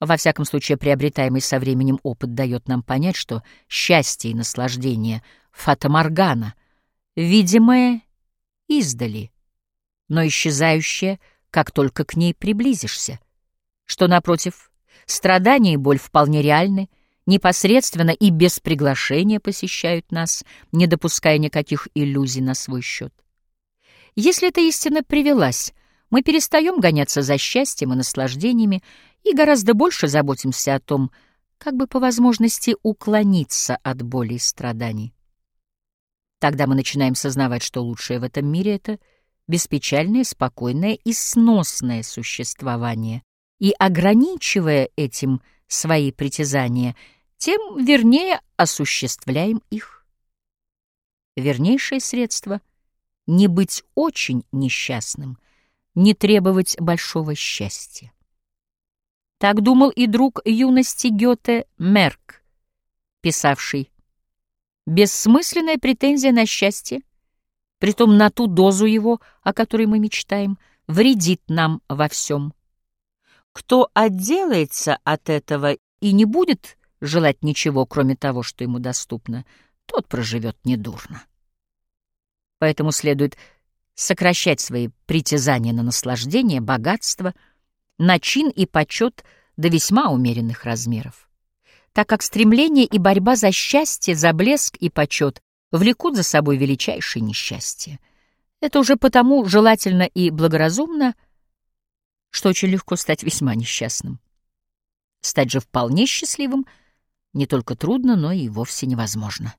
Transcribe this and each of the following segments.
Во всяком случае, приобретаемый со временем опыт дает нам понять, что счастье и наслаждение — фатаморгана, видимое издали, но исчезающее, как только к ней приблизишься, что, напротив, страдания и боль вполне реальны, непосредственно и без приглашения посещают нас, не допуская никаких иллюзий на свой счет. Если эта истина привелась, мы перестаем гоняться за счастьем и наслаждениями и гораздо больше заботимся о том, как бы по возможности уклониться от боли и страданий. Тогда мы начинаем сознавать, что лучшее в этом мире — это беспечальное, спокойное и сносное существование, и, ограничивая этим свои притязания, тем вернее осуществляем их. Вернейшее средство — не быть очень несчастным, не требовать большого счастья. Так думал и друг юности Гёте Мерк, писавший «Бессмысленная претензия на счастье, притом на ту дозу его, о которой мы мечтаем, вредит нам во всем. Кто отделается от этого и не будет желать ничего, кроме того, что ему доступно, тот проживет недурно. Поэтому следует сокращать свои притязания на наслаждение, богатство — начин и почет до весьма умеренных размеров. Так как стремление и борьба за счастье, за блеск и почет влекут за собой величайшее несчастье. Это уже потому желательно и благоразумно, что очень легко стать весьма несчастным. Стать же вполне счастливым не только трудно, но и вовсе невозможно.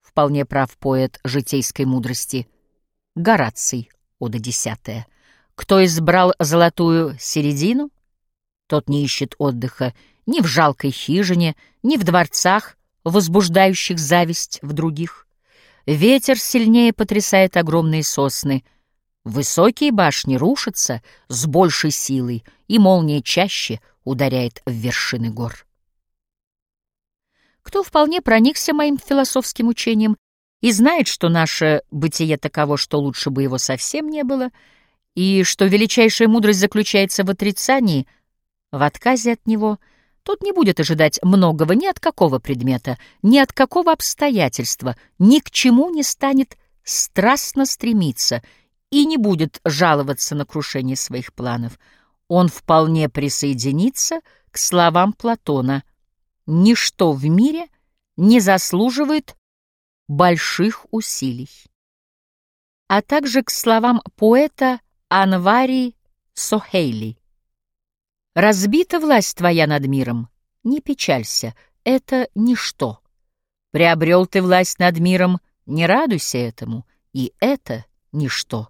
Вполне прав поэт житейской мудрости Гораций, Ода десятая — кто избрал золотую середину, тот не ищет отдыха ни в жалкой хижине, ни в дворцах, возбуждающих зависть в других. Ветер сильнее потрясает огромные сосны, высокие башни рушатся с большей силой, и молния чаще ударяет в вершины гор. Кто вполне проникся моим философским учением и знает, что наше бытие таково, что лучше бы его совсем не было — и что величайшая мудрость заключается в отрицании, в отказе от него, тот не будет ожидать многого ни от какого предмета, ни от какого обстоятельства, ни к чему не станет страстно стремиться и не будет жаловаться на крушение своих планов. Он вполне присоединится к словам Платона «Ничто в мире не заслуживает больших усилий», а также к словам поэта Анвари Сохейли. Разбита власть твоя над миром, не печалься, это ничто. Приобрел ты власть над миром, не радуйся этому, и это ничто.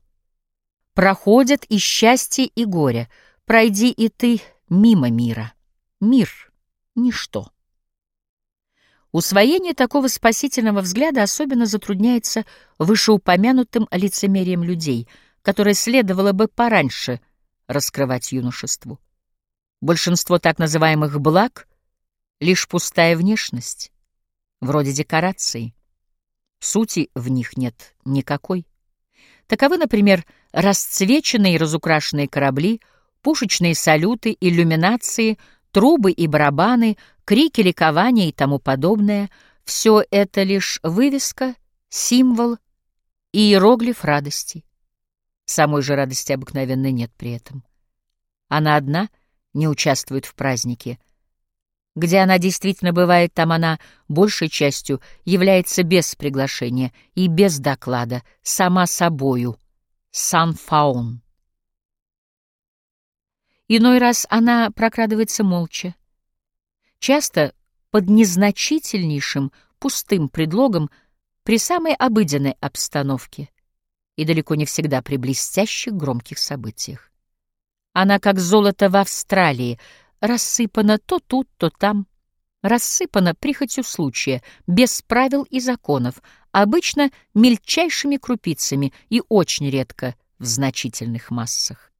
Проходят и счастье, и горе, пройди и ты мимо мира. Мир — ничто. Усвоение такого спасительного взгляда особенно затрудняется вышеупомянутым лицемерием людей — которое следовало бы пораньше раскрывать юношеству. Большинство так называемых благ — лишь пустая внешность, вроде декораций. Сути в них нет никакой. Таковы, например, расцвеченные и разукрашенные корабли, пушечные салюты, иллюминации, трубы и барабаны, крики ликования и тому подобное. Все это лишь вывеска, символ и иероглиф радости. Самой же радости обыкновенной нет при этом. Она одна не участвует в празднике. Где она действительно бывает, там она большей частью является без приглашения и без доклада, сама собою, сан-фаон. Иной раз она прокрадывается молча. Часто под незначительнейшим, пустым предлогом при самой обыденной обстановке — и далеко не всегда при блестящих громких событиях. Она, как золото в Австралии, рассыпана то тут, то там, рассыпана прихотью случая, без правил и законов, обычно мельчайшими крупицами и очень редко в значительных массах.